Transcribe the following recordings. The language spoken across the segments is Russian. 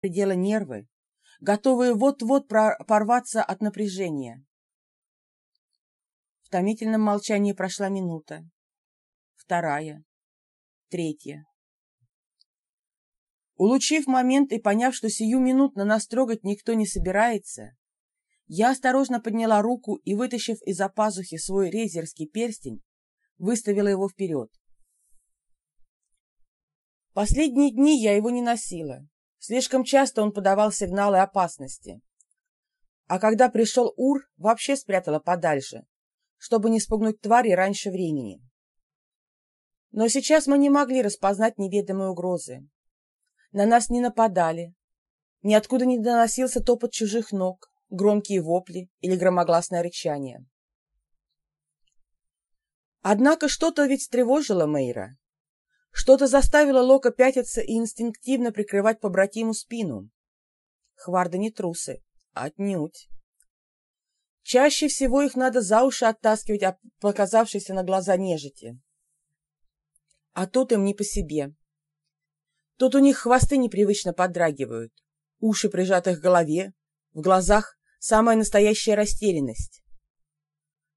предела нервы, готовые вот-вот порваться от напряжения. В томительном молчании прошла минута, вторая, третья. Улучив момент и поняв, что сию минутно нас трогать никто не собирается, я осторожно подняла руку и, вытащив из-за пазухи свой резерский перстень, выставила его вперед. Последние дни я его не носила. Слишком часто он подавал сигналы опасности. А когда пришел Ур, вообще спрятала подальше, чтобы не спугнуть твари раньше времени. Но сейчас мы не могли распознать неведомые угрозы. На нас не нападали. Ниоткуда не доносился топот чужих ног, громкие вопли или громогласное рычание. Однако что-то ведь тревожило Мейра. Что-то заставило Лока пятиться и инстинктивно прикрывать побратиму спину. Хварды не трусы, отнюдь. Чаще всего их надо за уши оттаскивать от показавшейся на глаза нежити. А тут им не по себе. Тут у них хвосты непривычно подрагивают, уши прижаты к голове, в глазах самая настоящая растерянность.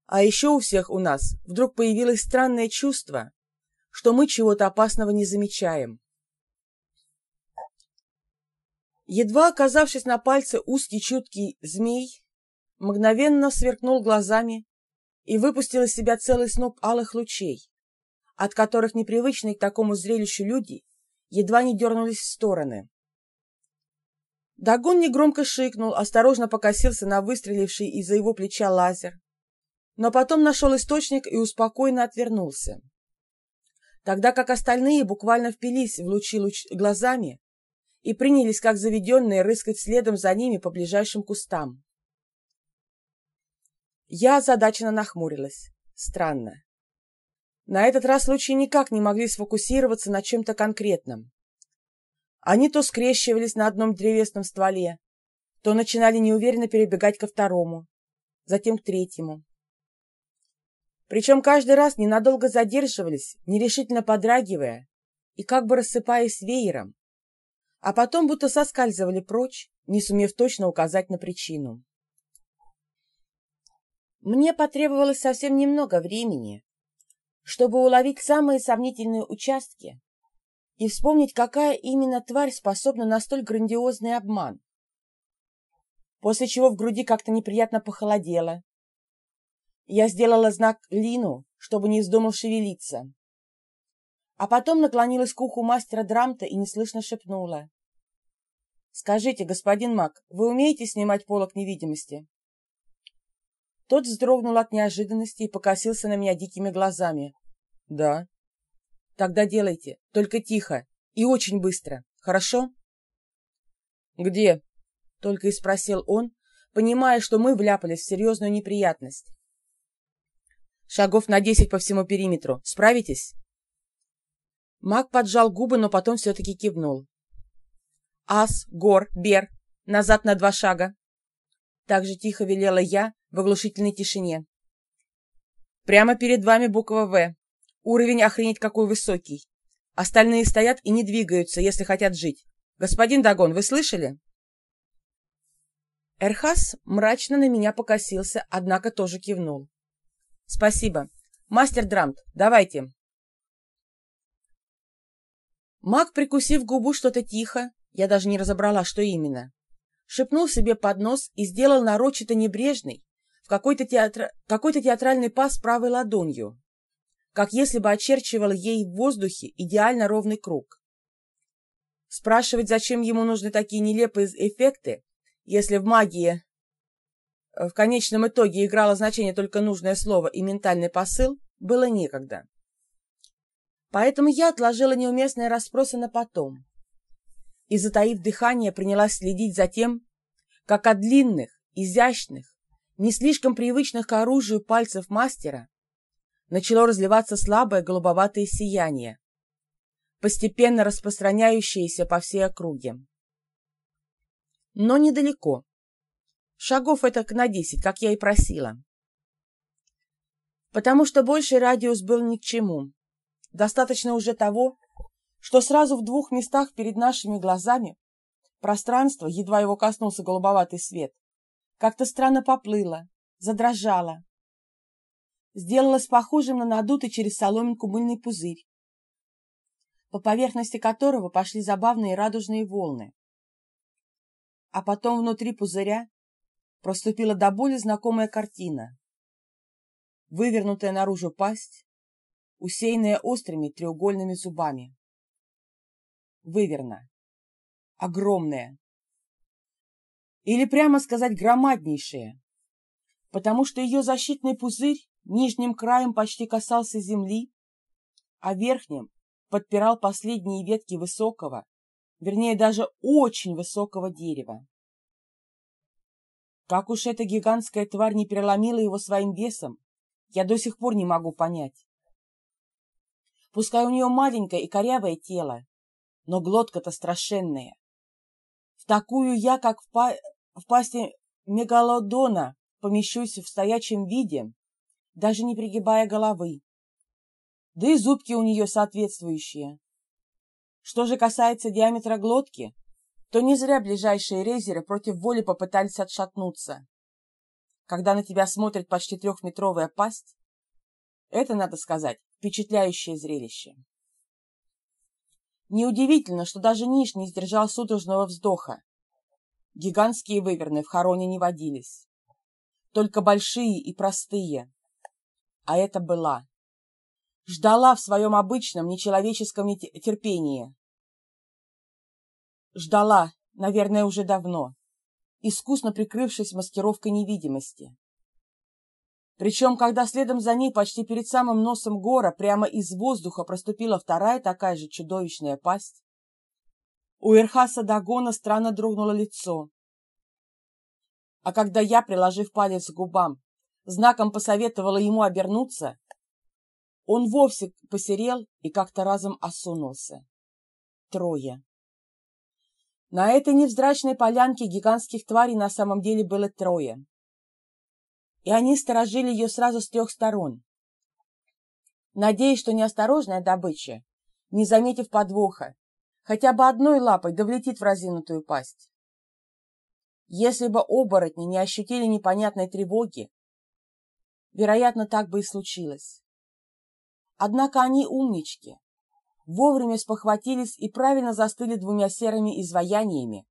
А еще у всех у нас вдруг появилось странное чувство, что мы чего-то опасного не замечаем. Едва оказавшись на пальце узкий чуткий змей, мгновенно сверкнул глазами и выпустил из себя целый сноп алых лучей, от которых непривычные к такому зрелищу люди едва не дернулись в стороны. Дагон негромко шикнул, осторожно покосился на выстреливший из-за его плеча лазер, но потом нашел источник и успокойно отвернулся тогда как остальные буквально впились в лучи луч глазами и принялись, как заведенные, рыскать следом за ними по ближайшим кустам. Я озадаченно нахмурилась. Странно. На этот раз лучи никак не могли сфокусироваться на чем-то конкретном. Они то скрещивались на одном древесном стволе, то начинали неуверенно перебегать ко второму, затем к третьему. Причем каждый раз ненадолго задерживались, нерешительно подрагивая и как бы рассыпаясь веером, а потом будто соскальзывали прочь, не сумев точно указать на причину. Мне потребовалось совсем немного времени, чтобы уловить самые сомнительные участки и вспомнить, какая именно тварь способна на столь грандиозный обман. После чего в груди как-то неприятно похолодело, я сделала знак Лину, чтобы не вздумал шевелиться. А потом наклонилась к уху мастера Драмта и неслышно шепнула. «Скажите, господин маг, вы умеете снимать полок невидимости?» Тот вздрогнул от неожиданности и покосился на меня дикими глазами. «Да». «Тогда делайте, только тихо и очень быстро, хорошо?» «Где?» — только и спросил он, понимая, что мы вляпались в серьезную неприятность. Шагов на десять по всему периметру. Справитесь?» Маг поджал губы, но потом все-таки кивнул. «Ас, гор, бер, назад на два шага!» Так же тихо велела я в оглушительной тишине. «Прямо перед вами буква «В». Уровень охренеть какой высокий. Остальные стоят и не двигаются, если хотят жить. Господин Дагон, вы слышали?» Эрхас мрачно на меня покосился, однако тоже кивнул. Спасибо. Мастер Драмт, давайте. Маг, прикусив губу что-то тихо, я даже не разобрала, что именно, шепнул себе под нос и сделал нарочито небрежный, в какой-то театр... какой театральный пас правой ладонью, как если бы очерчивал ей в воздухе идеально ровный круг. Спрашивать, зачем ему нужны такие нелепые эффекты, если в магии в конечном итоге играло значение только нужное слово и ментальный посыл, было некогда. Поэтому я отложила неуместные расспросы на потом и, затаив дыхание, принялась следить за тем, как от длинных, изящных, не слишком привычных к оружию пальцев мастера начало разливаться слабое голубоватое сияние, постепенно распространяющееся по всей округе. Но недалеко. Шагов это на десять, как я и просила. Потому что больший радиус был ни к чему. Достаточно уже того, что сразу в двух местах перед нашими глазами Пространство, едва его коснулся голубоватый свет, как-то странно поплыло, задрожало. Сделалось похожим на надутый через соломинку мыльный пузырь, по поверхности которого пошли забавные радужные волны. А потом внутри пузыря проступила до боли знакомая картина. Вывернутая наружу пасть, усеянная острыми треугольными зубами. Выверна. Огромная. Или прямо сказать громаднейшая, потому что ее защитный пузырь нижним краем почти касался земли, а верхним подпирал последние ветки высокого, вернее даже очень высокого дерева. Как уж эта гигантская тварь не переломила его своим весом, я до сих пор не могу понять. Пускай у нее маленькое и корявое тело, но глотка-то страшенная. В такую я, как в, па в пасти мегалодона, помещусь в стоячем виде, даже не пригибая головы. Да и зубки у нее соответствующие. Что же касается диаметра глотки, то не зря ближайшие рейзеры против воли попытались отшатнуться. Когда на тебя смотрит почти трехметровая пасть, это, надо сказать, впечатляющее зрелище. Неудивительно, что даже Ниш не сдержал судорожного вздоха. Гигантские выверны в хороне не водились. Только большие и простые. А это была. Ждала в своем обычном нечеловеческом терпении. Ждала, наверное, уже давно, искусно прикрывшись маскировкой невидимости. Причем, когда следом за ней почти перед самым носом гора прямо из воздуха проступила вторая такая же чудовищная пасть, у Ирхаса Дагона странно дрогнуло лицо. А когда я, приложив палец к губам, знаком посоветовала ему обернуться, он вовсе посерел и как-то разом осунулся. Трое. На этой невзрачной полянке гигантских тварей на самом деле было трое. И они сторожили ее сразу с трех сторон. Надеясь, что неосторожная добыча, не заметив подвоха, хотя бы одной лапой довлетит в разинутую пасть. Если бы оборотни не ощутили непонятной тревоги, вероятно, так бы и случилось. Однако они умнички, вовремя спохватились и правильно застыли двумя серыми изваяниями,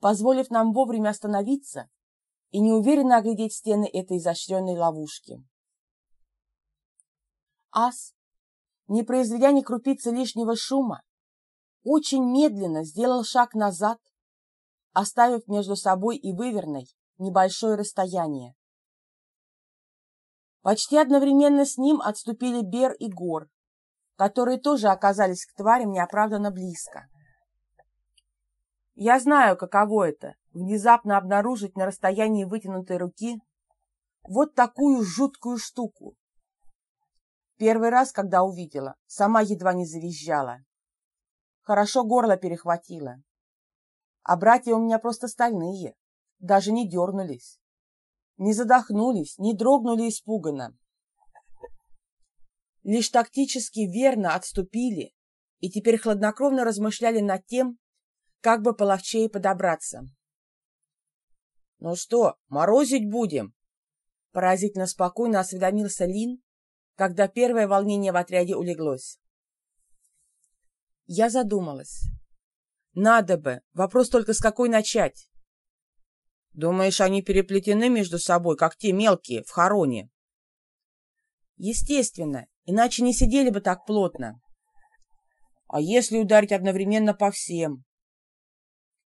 позволив нам вовремя остановиться и неуверенно оглядеть стены этой изощренной ловушки. Ас, не произведя ни крупицы лишнего шума, очень медленно сделал шаг назад, оставив между собой и выверной небольшое расстояние. Почти одновременно с ним отступили Бер и Гор, которые тоже оказались к тварям неоправданно близко. Я знаю, каково это — внезапно обнаружить на расстоянии вытянутой руки вот такую жуткую штуку. Первый раз, когда увидела, сама едва не завизжала. Хорошо горло перехватило. А братья у меня просто стальные, даже не дернулись. Не задохнулись, не дрогнули испуганно лишь тактически верно отступили и теперь хладнокровно размышляли над тем, как бы половчее подобраться. «Ну что, морозить будем?» Поразительно спокойно осведомился Лин, когда первое волнение в отряде улеглось. Я задумалась. «Надо бы. Вопрос только с какой начать?» «Думаешь, они переплетены между собой, как те мелкие, в хороне?» «Естественно. Иначе не сидели бы так плотно. А если ударить одновременно по всем?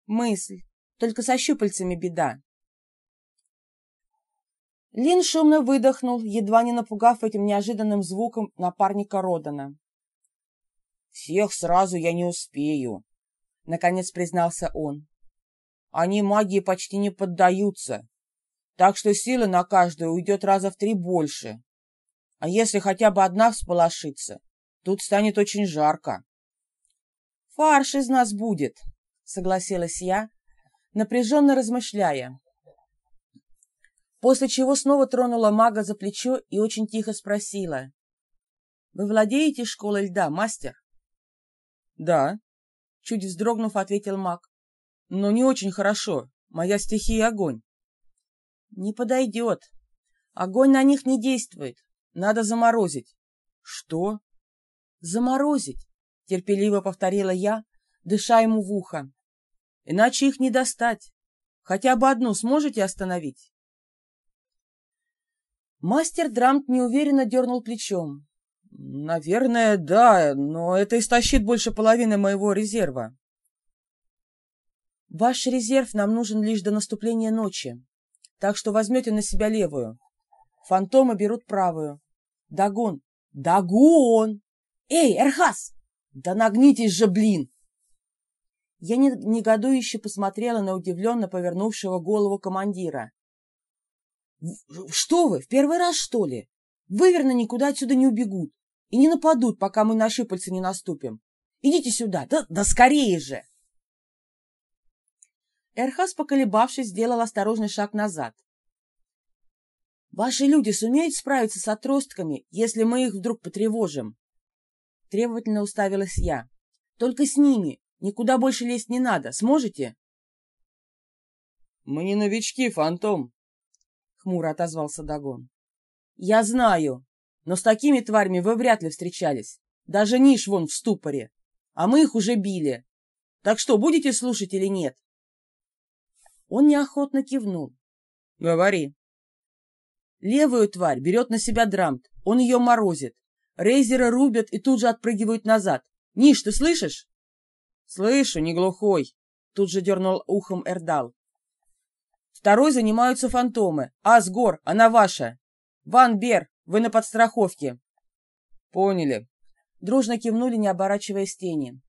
Мысль. Только со щупальцами беда. Лин шумно выдохнул, едва не напугав этим неожиданным звуком напарника Родана. «Всех сразу я не успею», — наконец признался он. «Они магии почти не поддаются, так что силы на каждую уйдет раза в три больше. А если хотя бы одна всполошится, тут станет очень жарко. «Фарш из нас будет», — согласилась я, напряженно размышляя. После чего снова тронула мага за плечо и очень тихо спросила. «Вы владеете школой льда, мастер?» «Да», — чуть вздрогнув, ответил маг. но не очень хорошо. Моя стихия — огонь. Не подойдет. Огонь на них не действует. Надо заморозить. Что? Заморозить, терпеливо повторила я, дыша ему в ухо. Иначе их не достать. Хотя бы одну сможете остановить? Мастер Драмт неуверенно дернул плечом. «Наверное, да, но это истощит больше половины моего резерва». «Ваш резерв нам нужен лишь до наступления ночи, так что возьмете на себя левую. Фантомы берут правую. Дагон! Дагон! Эй, Эрхас! Да нагнитесь же, блин!» Я негодующе посмотрела на удивленно повернувшего голову командира. «Что вы, в первый раз, что ли? Выверно никуда отсюда не убегут и не нападут, пока мы на шипальцы не наступим. Идите сюда, да, да скорее же!» Эрхас, поколебавшись, сделал осторожный шаг назад. «Ваши люди сумеют справиться с отростками, если мы их вдруг потревожим?» Требовательно уставилась я. «Только с ними. Никуда больше лезть не надо. Сможете?» «Мы не новички, Фантом», — хмуро отозвался Дагон. «Я знаю, но с такими тварями вы вряд ли встречались. Даже Ниш вон в ступоре. А мы их уже били. Так что, будете слушать или нет?» Он неохотно кивнул. «Говори». Левую тварь берет на себя Драмт. Он ее морозит. Рейзера рубят и тут же отпрыгивают назад. Ниш, ты слышишь? Слышу, не глухой. Тут же дернул ухом Эрдал. Второй занимаются фантомы. Асгор, она ваша. Ван Бер, вы на подстраховке. Поняли. Дружно кивнули, не оборачиваясь тени.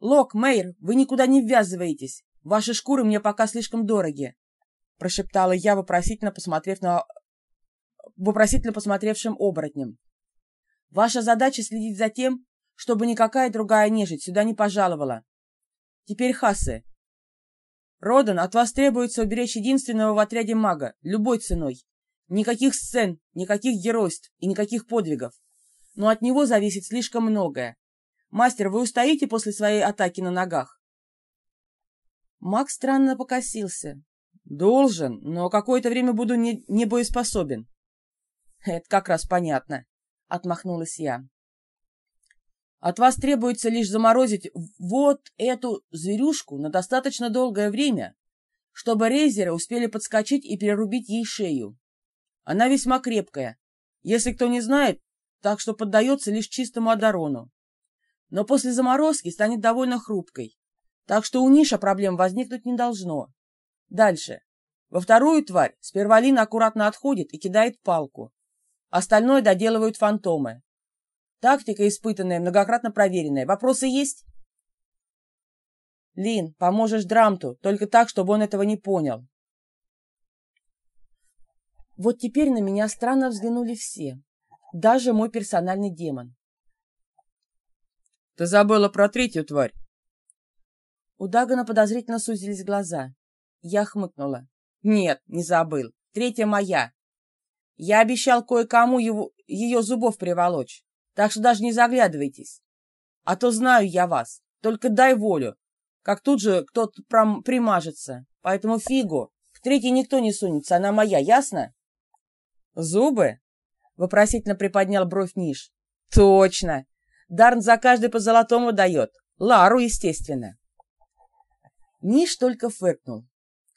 Лок, Мейр, вы никуда не ввязываетесь. Ваши шкуры мне пока слишком дороги. Прошептала я, вопросительно посмотрев на... вопросительно посмотревшим оборотнем. Ваша задача следить за тем, чтобы никакая другая нежить сюда не пожаловала. Теперь хасы. Родан, от вас требуется уберечь единственного в отряде мага, любой ценой. Никаких сцен, никаких геройств и никаких подвигов. Но от него зависит слишком многое. Мастер, вы устоите после своей атаки на ногах? Маг странно покосился. Должен, но какое-то время буду не, не боеспособен. Это как раз понятно, отмахнулась я. От вас требуется лишь заморозить вот эту зверюшку на достаточно долгое время, чтобы рейзеры успели подскочить и перерубить ей шею. Она весьма крепкая, если кто не знает, так что поддается лишь чистому одарону. Но после заморозки станет довольно хрупкой, так что у Ниша проблем возникнуть не должно. Дальше. Во вторую тварь сперва Лина аккуратно отходит и кидает палку. Остальное доделывают фантомы. Тактика испытанная, многократно проверенная. Вопросы есть? Лин, поможешь Драмту, только так, чтобы он этого не понял. Вот теперь на меня странно взглянули все, даже мой персональный демон. Ты забыла про третью тварь. У Дагана подозрительно сузились глаза. Я хмыкнула. Нет, не забыл. Третья моя. Я обещал кое-кому его, ее зубов приволочь. Так что даже не заглядывайтесь. А то знаю я вас. Только дай волю. Как тут же кто-то примажется. Поэтому фигу. К третьей никто не сунется, она моя, ясно? Зубы? Вопросительно приподнял бровь Ниш. Точно. Дарн за каждый по золотому дает. Лару, естественно. Ниш только фыркнул.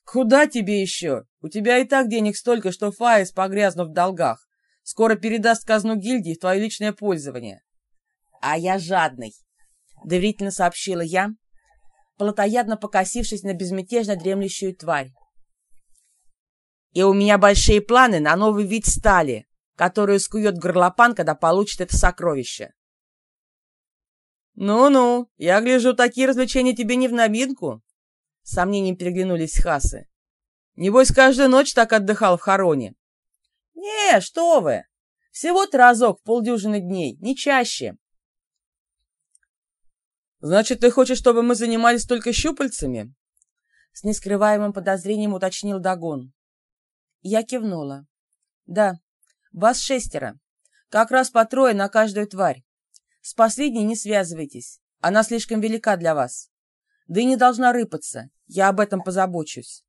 «Куда тебе еще? У тебя и так денег столько, что Фаис, погрязнув в долгах, Скоро передаст казну гильдии в твое личное пользование. — А я жадный, — доверительно сообщила я, плотоядно покосившись на безмятежно дремлющую тварь. И у меня большие планы на новый вид стали, которую скует горлопан, когда получит это сокровище. «Ну-ну, я гляжу, такие развлечения тебе не в новинку?» Сомнением переглянулись хасы. «Небось, каждую ночь так отдыхал в хороне. «Не, что вы! Всего-то разок в полдюжины дней, не чаще». «Значит, ты хочешь, чтобы мы занимались только щупальцами?» С нескрываемым подозрением уточнил Дагон. Я кивнула. «Да, вас шестеро. Как раз по трое на каждую тварь. С последней не связывайтесь, она слишком велика для вас. Да и не должна рыпаться. Я об этом позабочусь.